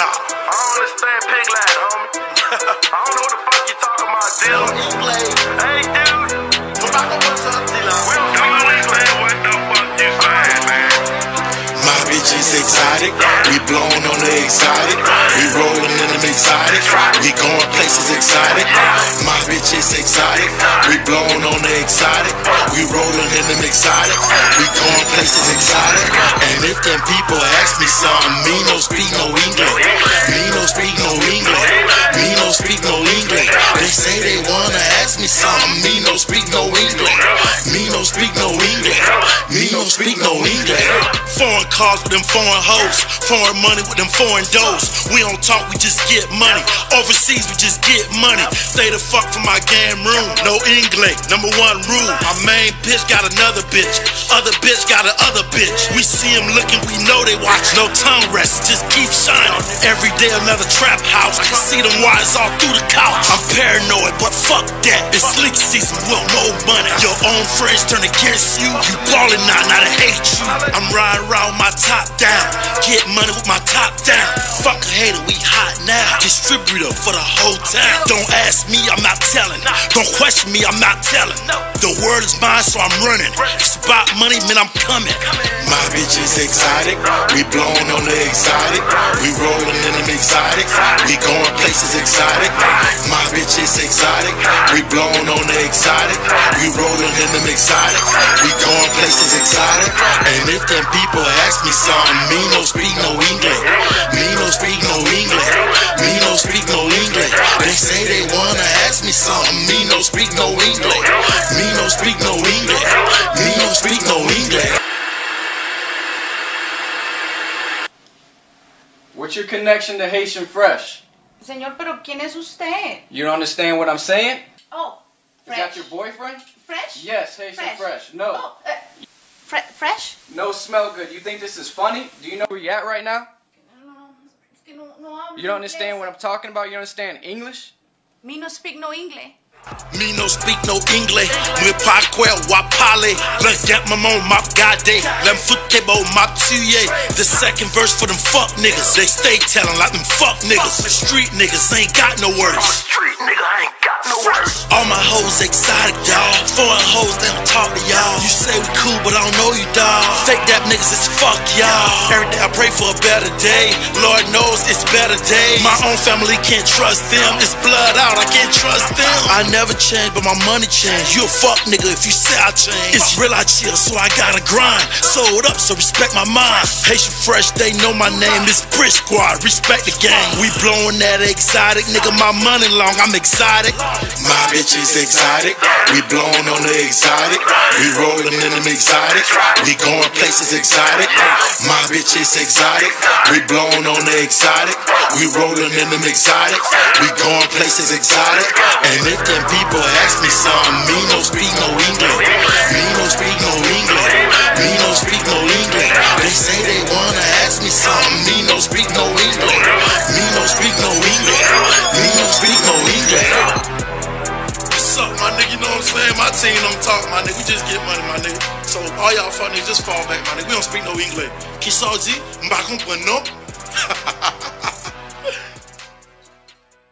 I don't understand pig lad, homie. I don't know what the fuck you talking about, Dylan. Hey, dude. What about the what's up, Dylan? We don't understand what the fuck you saying, man. My bitch is exotic. We blowing on the exotic. We rolling in them exotic. We going places exotic. My bitch is exotic. We blowing on the exotic. We rolling in them exotic. Going places exotic. And if them people ask me something, me no speak no English. Me no speak no English. Me no speak no English. They say they wanna ask me something. Me no speak no English. Me no speak no English. Me no speak no English. Foreign cars with them foreign hoes. Foreign money with them foreign doors. We don't talk, we just get money. Overseas, we just get money. Stay the fuck from my game room. No English. Number one rule. My main bitch got another bitch. Other bitch got another bitch. We see them looking, we know they watch. No tongue rest, just keep shining. Every day another trap house. I can see them wires all through the couch. I'm paranoid, but fuck that. It's sleep season, we'll more money. Your own friends turn against you. You ballin' now, now they hate you. I'm riding around my top down. Get money with my top down. Fuck a hater, we hot now. Distributor for the whole town. Don't ask me, I'm not telling. Don't question me, I'm not telling. The word is mine, so I'm running. About money, man, I'm coming. My bitch is exotic. We blowing on the exotic. We rolling in them exotic. We going places exotic. Bitch is exotic. We blowing on the exotic. We rolling in them exotic. We going places exotic. And if them people ask me something, me no speak no English. Me no speak no English. Me no speak no English. They say they wanna ask me something. Me no speak no English. Me no speak no English. Me no speak no English. What's your connection to Haitian Fresh? Señor, pero ¿quién es usted? You don't understand what I'm saying? Oh, Is fresh. that your boyfriend? Fresh? Yes, Haitian Fresh. Fresh. No. Oh, uh, fre- fresh? No smell good. You think this is funny? Do you know where you're at right now? No, no, no You don't understand what I'm talking about? You don't understand English? Me no speak no inglés. Me no speak no English. Me pas quoi wapale. Le get my mom map gade. Lem football map tuye. The second verse for them fuck niggas. They stay telling like them fuck niggas. Street niggas ain't got no words. Street nigga, I ain't got no words. All my hoes exotic, y'all. Foreign hoes, they don't talk to y'all. You say we cool, but I don't know you, dawg. Fake that niggas it's fuck y'all. Every day I pray for a better day. Lord knows it's better days. My own family can't trust them. It's blood out, I can't trust them. I never change, but my money change. You a fuck nigga if you say I change. It's real, I chill, so I gotta grind. Sold up, so respect my mind. Haitian fresh, they know my name. This Brit Squad, respect the game. We blowing that exotic, nigga. My money long, I'm exotic. My bitch is exotic. We blowing on the exotic. We rolling in them exotic. We going places exotic. My bitch is exotic. We blowing on the exotic. We rolling in them exotic. We going places exotic. And if them people ask me something, me no speak no English. Me no speak no English. Me no speak no English. They say they wanna my nigga? You know what I'm saying? My team don't talk, my nigga. We just get money, my nigga. So all y'all fuck niggas just fall back, my nigga. We don't speak no English. Qui ça dit? M'ba comprendre, non?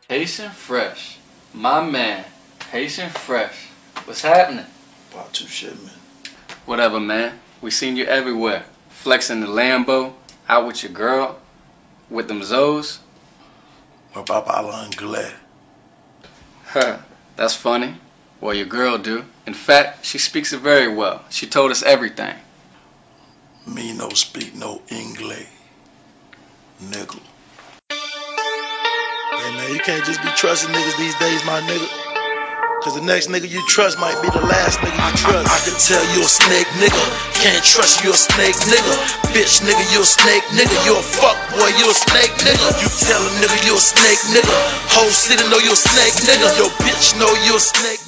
Haitian Fresh. My man. Haitian Fresh. What's happening? About two shit, man. Whatever, man. We seen you everywhere. Flexing the Lambo. Out with your girl. With them Zoes. My papa l'anglais. Huh. That's funny. Well, your girl do. In fact, she speaks it very well. She told us everything. Me no speak no English. Nigga. Hey man, you can't just be trusting niggas these days, my nigga. Cause the next nigga you trust might be the last nigga you trust. I, can tell you a snake nigga. Can't trust you a snake nigga. Bitch nigga, you a snake nigga. You a fuck boy, you a snake nigga. You tell a nigga you a snake nigga. Whole city know you a snake nigga. Your bitch know you a snake nigga.